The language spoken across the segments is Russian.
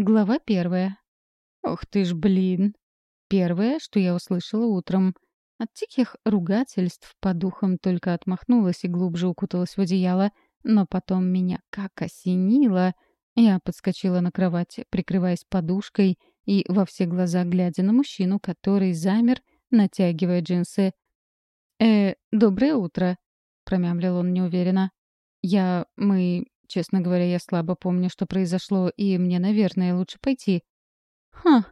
Глава первая. Ох ты ж, блин. Первое, что я услышала утром. От тихих ругательств по духам только отмахнулась и глубже укуталась в одеяло, но потом меня как осенило. Я подскочила на кровати, прикрываясь подушкой и во все глаза глядя на мужчину, который замер, натягивая джинсы. «Э, доброе утро», — промямлил он неуверенно. «Я... мы... Честно говоря, я слабо помню, что произошло, и мне, наверное, лучше пойти. Ха!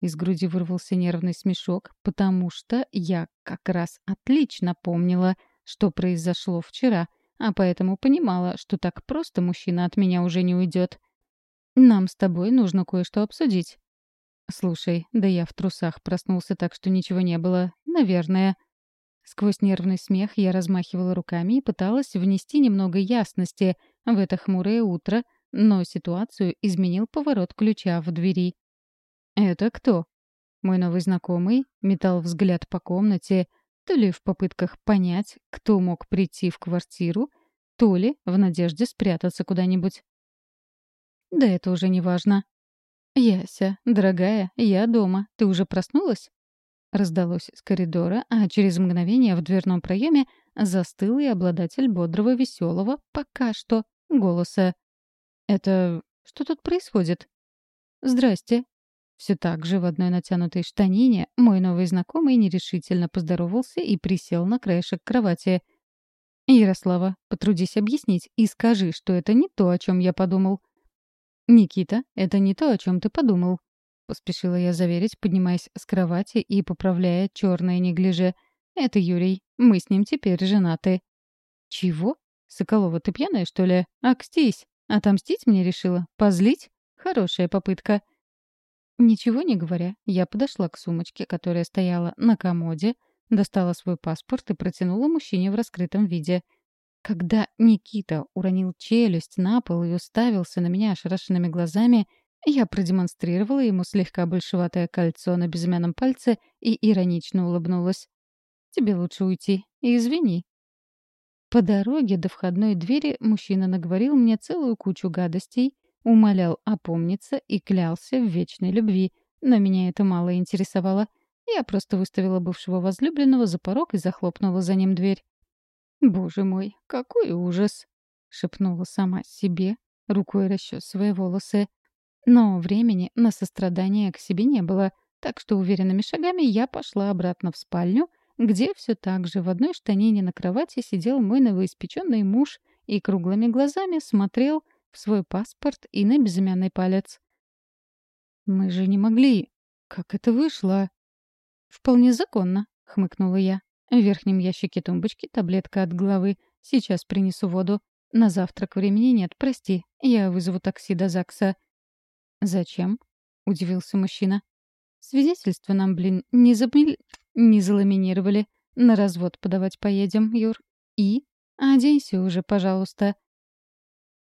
Из груди вырвался нервный смешок, потому что я как раз отлично помнила, что произошло вчера, а поэтому понимала, что так просто мужчина от меня уже не уйдет. Нам с тобой нужно кое-что обсудить. Слушай, да я в трусах проснулся так, что ничего не было. Наверное. Сквозь нервный смех я размахивала руками и пыталась внести немного ясности в это хмурое утро, но ситуацию изменил поворот ключа в двери. «Это кто?» Мой новый знакомый метал взгляд по комнате, то ли в попытках понять, кто мог прийти в квартиру, то ли в надежде спрятаться куда-нибудь. «Да это уже не важно». «Яся, дорогая, я дома. Ты уже проснулась?» Раздалось с коридора, а через мгновение в дверном проеме застыл и обладатель бодрого, веселого, пока что, голоса. «Это... что тут происходит?» «Здрасте». Все так же в одной натянутой штанине мой новый знакомый нерешительно поздоровался и присел на краешек кровати. «Ярослава, потрудись объяснить и скажи, что это не то, о чем я подумал». «Никита, это не то, о чем ты подумал», — поспешила я заверить, поднимаясь с кровати и поправляя черное неглиже. «Это Юрий. Мы с ним теперь женаты». «Чего? Соколова, ты пьяная, что ли? Акстись. Отомстить мне решила? Позлить? Хорошая попытка». Ничего не говоря, я подошла к сумочке, которая стояла на комоде, достала свой паспорт и протянула мужчине в раскрытом виде. Когда Никита уронил челюсть на пол и уставился на меня ошарашенными глазами — я продемонстрировала ему слегка большеватое кольцо на безымянном пальце и иронично улыбнулась. «Тебе лучше уйти. Извини». По дороге до входной двери мужчина наговорил мне целую кучу гадостей, умолял опомниться и клялся в вечной любви, но меня это мало интересовало. Я просто выставила бывшего возлюбленного за порог и захлопнула за ним дверь. «Боже мой, какой ужас!» — шепнула сама себе, рукой расчесывая волосы. Но времени на сострадание к себе не было, так что уверенными шагами я пошла обратно в спальню, где все так же в одной штанине на кровати сидел мой новоиспеченный муж и круглыми глазами смотрел в свой паспорт и на безымянный палец. «Мы же не могли. Как это вышло?» «Вполне законно», — хмыкнула я. В верхнем ящике тумбочки таблетка от головы. Сейчас принесу воду. На завтрак времени нет, прости. Я вызову такси до ЗАГСа. «Зачем?» — удивился мужчина. «Свидетельство нам, блин, не забыли, не заламинировали. На развод подавать поедем, Юр. И? Оденься уже, пожалуйста».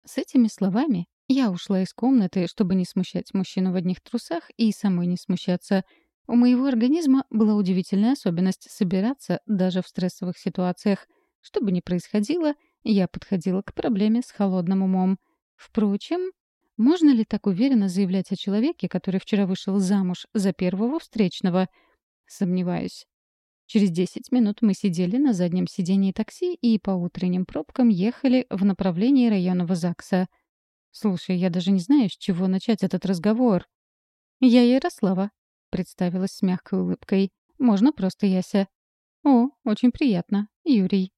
С этими словами я ушла из комнаты, чтобы не смущать мужчину в одних трусах и самой не смущаться. У моего организма была удивительная особенность собираться даже в стрессовых ситуациях. Что бы ни происходило, я подходила к проблеме с холодным умом. Впрочем, можно ли так уверенно заявлять о человеке, который вчера вышел замуж за первого встречного? Сомневаюсь. Через 10 минут мы сидели на заднем сидении такси и по утренним пробкам ехали в направлении районного ЗАГСа. «Слушай, я даже не знаю, с чего начать этот разговор». «Я Ярослава», — представилась с мягкой улыбкой. «Можно просто Яся». «О, очень приятно. Юрий».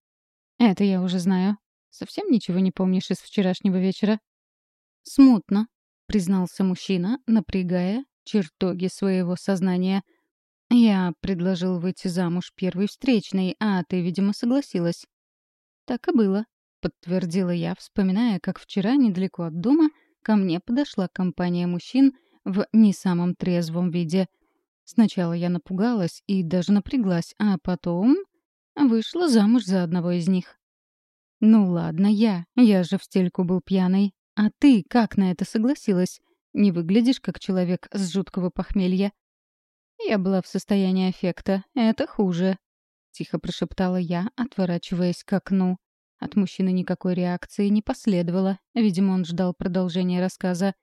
«Это я уже знаю. Совсем ничего не помнишь из вчерашнего вечера?» «Смутно», — признался мужчина, напрягая чертоги своего сознания. «Я предложил выйти замуж первой встречной, а ты, видимо, согласилась». «Так и было», — подтвердила я, вспоминая, как вчера недалеко от дома ко мне подошла компания мужчин в не самом трезвом виде. Сначала я напугалась и даже напряглась, а потом вышла замуж за одного из них. «Ну ладно, я. Я же в стельку был пьяный. «А ты как на это согласилась? Не выглядишь как человек с жуткого похмелья». «Я была в состоянии аффекта. Это хуже», — тихо прошептала я, отворачиваясь к окну. От мужчины никакой реакции не последовало. Видимо, он ждал продолжения рассказа.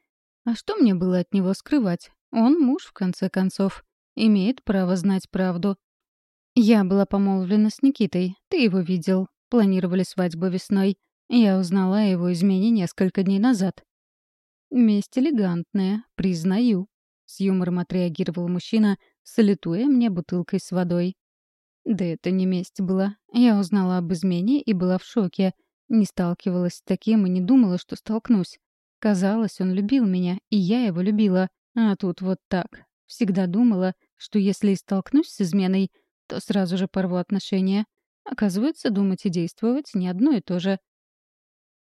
А что мне было от него скрывать? Он муж, в конце концов. Имеет право знать правду. Я была помолвлена с Никитой. Ты его видел. Планировали свадьбу весной. Я узнала о его измене несколько дней назад. «Месть элегантная, признаю», — с юмором отреагировал мужчина, салютуя мне бутылкой с водой. Да это не месть была. Я узнала об измене и была в шоке. Не сталкивалась с таким и не думала, что столкнусь. Казалось, он любил меня, и я его любила. А тут вот так. Всегда думала, что если и столкнусь с изменой, то сразу же порву отношения. Оказывается, думать и действовать не одно и то же.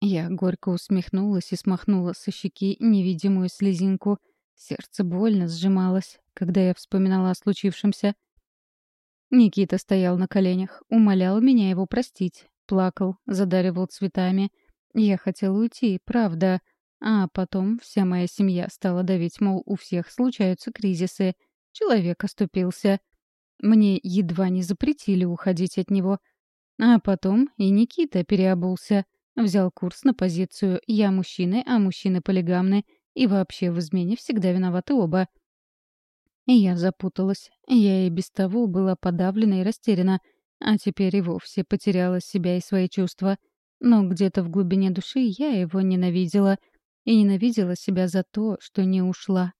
Я горько усмехнулась и смахнула со щеки невидимую слезинку. Сердце больно сжималось, когда я вспоминала о случившемся. Никита стоял на коленях, умолял меня его простить, плакал, задаривал цветами. Я хотела уйти, правда. А потом вся моя семья стала давить, мол, у всех случаются кризисы. Человек оступился. Мне едва не запретили уходить от него. А потом и Никита переобулся. Взял курс на позицию «я мужчины, а мужчины полигамны», и вообще в измене всегда виноваты оба. И я запуталась. Я и без того была подавлена и растеряна, а теперь и вовсе потеряла себя и свои чувства. Но где-то в глубине души я его ненавидела. И ненавидела себя за то, что не ушла.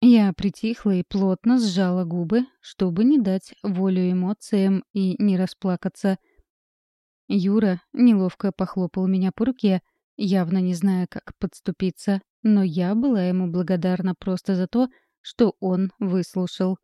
Я притихла и плотно сжала губы, чтобы не дать волю эмоциям и не расплакаться. Юра неловко похлопал меня по руке, явно не зная, как подступиться, но я была ему благодарна просто за то, что он выслушал.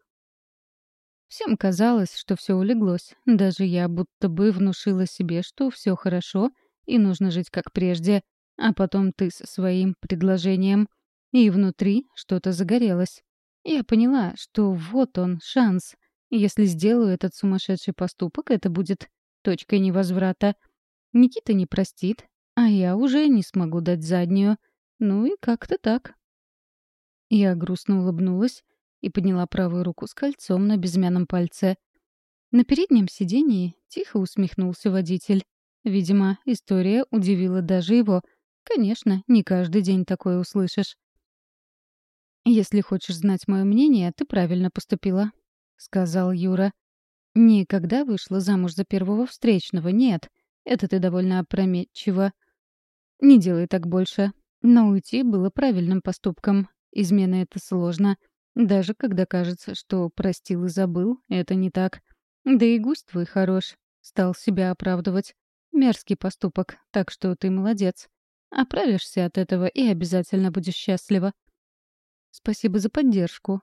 Всем казалось, что все улеглось. Даже я будто бы внушила себе, что все хорошо и нужно жить как прежде. А потом ты со своим предложением. И внутри что-то загорелось. Я поняла, что вот он, шанс. Если сделаю этот сумасшедший поступок, это будет точкой невозврата. Никита не простит, а я уже не смогу дать заднюю. Ну и как-то так. Я грустно улыбнулась и подняла правую руку с кольцом на безымянном пальце. На переднем сидении тихо усмехнулся водитель. Видимо, история удивила даже его. Конечно, не каждый день такое услышишь. «Если хочешь знать мое мнение, ты правильно поступила», — сказал Юра. «Никогда вышла замуж за первого встречного, нет. Это ты довольно опрометчиво. Не делай так больше. Но уйти было правильным поступком. Измена — это сложно. Даже когда кажется, что простил и забыл, это не так. Да и гусь твой хорош. Стал себя оправдывать. Мерзкий поступок, так что ты молодец. Оправишься от этого и обязательно будешь счастлива. Спасибо за поддержку.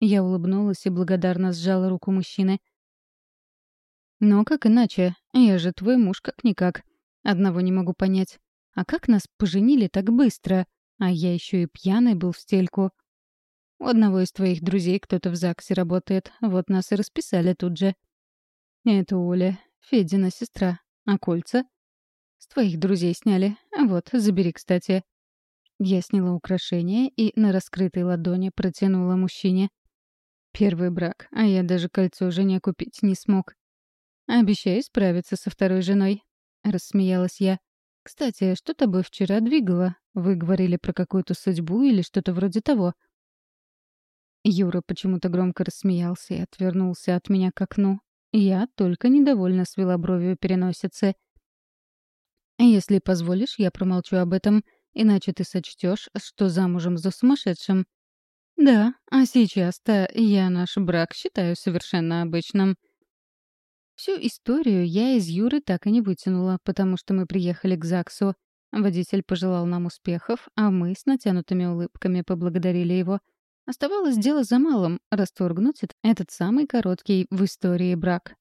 Я улыбнулась и благодарно сжала руку мужчины. Но как иначе? Я же твой муж как-никак. Одного не могу понять. А как нас поженили так быстро? А я еще и пьяный был в стельку. У одного из твоих друзей кто-то в ЗАГСе работает. Вот нас и расписали тут же. Это Оля, Федина сестра. А кольца? С твоих друзей сняли. Вот, забери, кстати. Я сняла украшение и на раскрытой ладони протянула мужчине. Первый брак, а я даже кольцо жене купить не смог. Обещаю справиться со второй женой. Рассмеялась я. «Кстати, что тобой вчера двигало? Вы говорили про какую-то судьбу или что-то вроде того?» Юра почему-то громко рассмеялся и отвернулся от меня к окну. Я только недовольно свела бровью переносицы. «Если позволишь, я промолчу об этом, иначе ты сочтешь, что замужем за сумасшедшим». «Да, а сейчас-то я наш брак считаю совершенно обычным». Всю историю я из Юры так и не вытянула, потому что мы приехали к ЗАГСу. Водитель пожелал нам успехов, а мы с натянутыми улыбками поблагодарили его. Оставалось дело за малым — расторгнуть этот самый короткий в истории брак.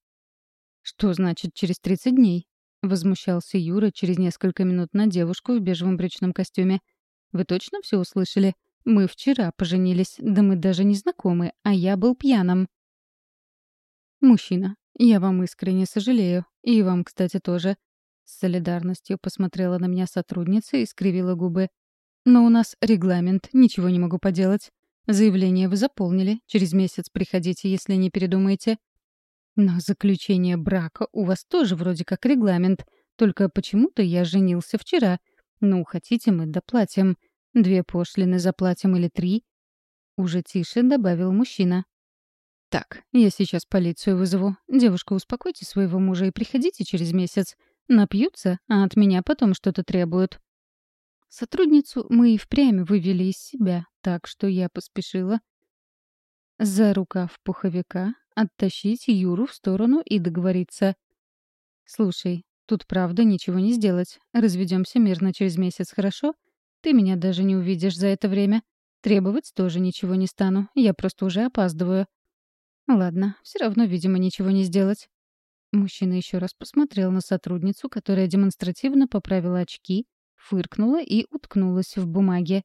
«Что значит через 30 дней?» — возмущался Юра через несколько минут на девушку в бежевом брючном костюме. «Вы точно все услышали? Мы вчера поженились, да мы даже не знакомы, а я был пьяным». «Мужчина, «Я вам искренне сожалею. И вам, кстати, тоже». С солидарностью посмотрела на меня сотрудница и скривила губы. «Но у нас регламент, ничего не могу поделать. Заявление вы заполнили. Через месяц приходите, если не передумаете». «Но заключение брака у вас тоже вроде как регламент. Только почему-то я женился вчера. Ну, хотите, мы доплатим. Две пошлины заплатим или три?» Уже тише добавил мужчина. «Так, я сейчас полицию вызову. Девушка, успокойте своего мужа и приходите через месяц. Напьются, а от меня потом что-то требуют». Сотрудницу мы и впрямь вывели из себя, так что я поспешила за рукав пуховика оттащить Юру в сторону и договориться. «Слушай, тут правда ничего не сделать. Разведемся мирно через месяц, хорошо? Ты меня даже не увидишь за это время. Требовать тоже ничего не стану, я просто уже опаздываю». «Ладно, все равно, видимо, ничего не сделать». Мужчина еще раз посмотрел на сотрудницу, которая демонстративно поправила очки, фыркнула и уткнулась в бумаге.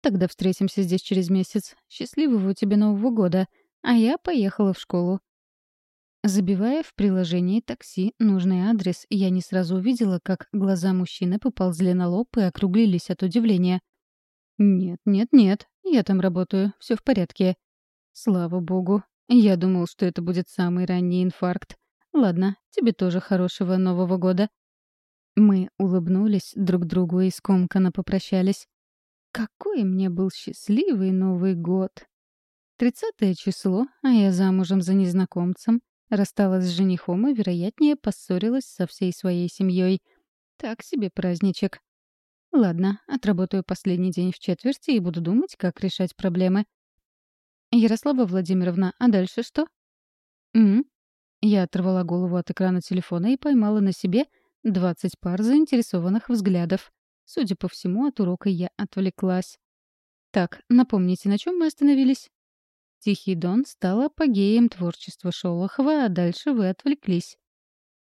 «Тогда встретимся здесь через месяц. Счастливого тебе Нового года!» А я поехала в школу. Забивая в приложении такси нужный адрес, я не сразу увидела, как глаза мужчины поползли на лоб и округлились от удивления. «Нет, нет, нет, я там работаю, все в порядке». «Слава богу. Я думал, что это будет самый ранний инфаркт. Ладно, тебе тоже хорошего Нового года». Мы улыбнулись друг другу и скомканно попрощались. Какой мне был счастливый Новый год! Тридцатое число, а я замужем за незнакомцем, рассталась с женихом и, вероятнее, поссорилась со всей своей семьей. Так себе праздничек. Ладно, отработаю последний день в четверти и буду думать, как решать проблемы. Ярослава Владимировна, а дальше что? М? Я оторвала голову от экрана телефона и поймала на себе двадцать пар заинтересованных взглядов. Судя по всему, от урока я отвлеклась. Так, напомните, на чем мы остановились? Тихий Дон стал апогеем творчества Шолохова, а дальше вы отвлеклись.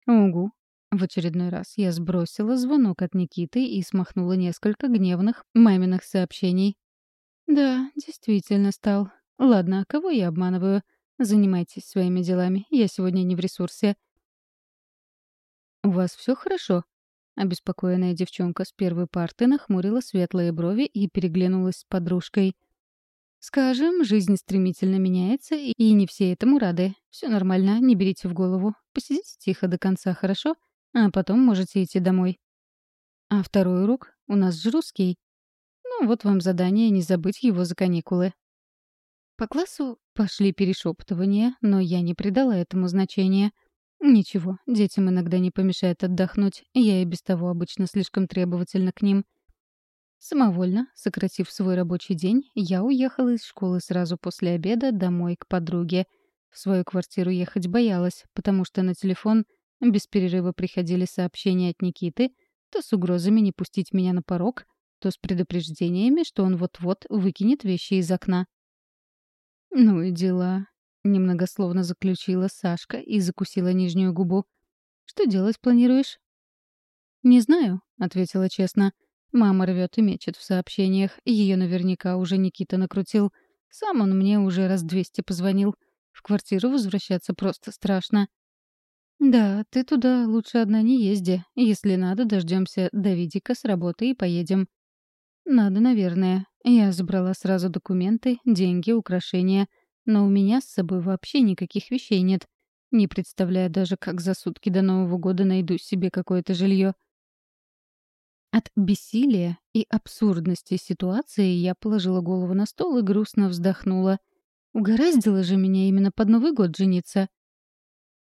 Угу. В очередной раз я сбросила звонок от Никиты и смахнула несколько гневных маминых сообщений. Да, действительно стал. Ладно, кого я обманываю? Занимайтесь своими делами, я сегодня не в ресурсе. «У вас все хорошо?» Обеспокоенная девчонка с первой парты нахмурила светлые брови и переглянулась с подружкой. Скажем, жизнь стремительно меняется, и не все этому рады. Все нормально, не берите в голову. Посидите тихо до конца, хорошо? А потом можете идти домой. А второй урок у нас же русский. Ну, вот вам задание не забыть его за каникулы. По классу пошли перешептывания, но я не придала этому значения. Ничего, детям иногда не помешает отдохнуть, я и без того обычно слишком требовательна к ним. Самовольно, сократив свой рабочий день, я уехала из школы сразу после обеда домой к подруге. В свою квартиру ехать боялась, потому что на телефон без перерыва приходили сообщения от Никиты, то с угрозами не пустить меня на порог, то с предупреждениями, что он вот-вот выкинет вещи из окна. «Ну и дела», — немногословно заключила Сашка и закусила нижнюю губу. «Что делать планируешь?» «Не знаю», — ответила честно. Мама рвет и мечет в сообщениях. Ее наверняка уже Никита накрутил. Сам он мне уже раз двести позвонил. В квартиру возвращаться просто страшно. «Да, ты туда лучше одна не езди. Если надо, дождемся Давидика с работы и поедем». «Надо, наверное. Я забрала сразу документы, деньги, украшения. Но у меня с собой вообще никаких вещей нет. Не представляю даже, как за сутки до Нового года найду себе какое-то жилье. От бессилия и абсурдности ситуации я положила голову на стол и грустно вздохнула. Угораздило же меня именно под Новый год жениться.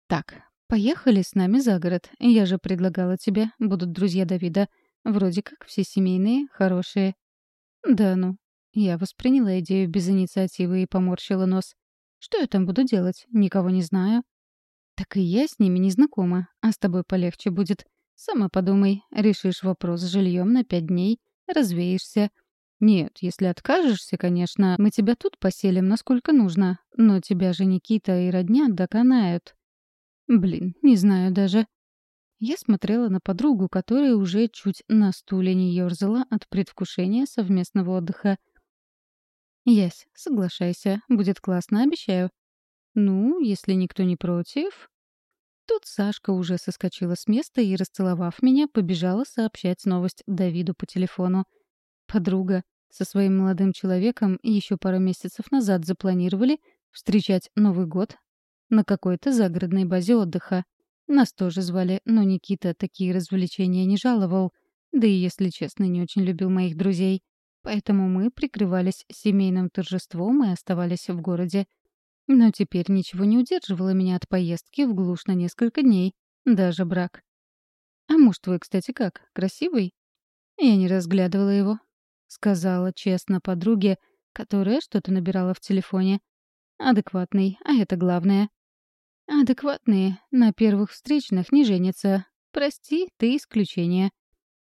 Так, поехали с нами за город. Я же предлагала тебе, будут друзья Давида. Вроде как все семейные, хорошие. Да ну. Я восприняла идею без инициативы и поморщила нос. Что я там буду делать? Никого не знаю. Так и я с ними не знакома, а с тобой полегче будет. Сама подумай, решишь вопрос с жильем на пять дней, развеешься. Нет, если откажешься, конечно, мы тебя тут поселим, насколько нужно, но тебя же Никита и родня доконают. Блин, не знаю даже. Я смотрела на подругу, которая уже чуть на стуле не ёрзала от предвкушения совместного отдыха. «Ясь, соглашайся, будет классно, обещаю». «Ну, если никто не против...» Тут Сашка уже соскочила с места и, расцеловав меня, побежала сообщать новость Давиду по телефону. Подруга со своим молодым человеком еще пару месяцев назад запланировали встречать Новый год на какой-то загородной базе отдыха. Нас тоже звали, но Никита такие развлечения не жаловал. да и, если честно, не очень любил моих друзей. Поэтому мы прикрывались семейным торжеством и оставались в городе. Но теперь ничего не удерживало меня от поездки в глушь на несколько дней, даже брак. «А муж твой, кстати, как? Красивый?» Я не разглядывала его. Сказала честно подруге, которая что-то набирала в телефоне. Адекватный, а это главное. Адекватные на первых встречных не женятся. Прости, ты исключение.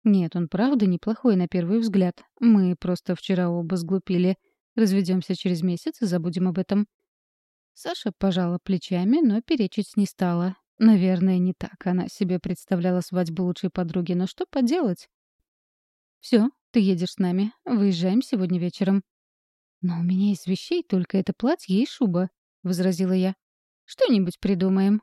Нет, он правда неплохой на первый взгляд. Мы просто вчера оба сглупили. Разведемся через месяц и забудем об этом. Саша пожала плечами, но перечить не стала. Наверное, не так она себе представляла свадьбу лучшей подруги, но что поделать? Все, ты едешь с нами. Выезжаем сегодня вечером. «Но у меня из вещей только это платье и шуба», — возразила я. «Что-нибудь придумаем»,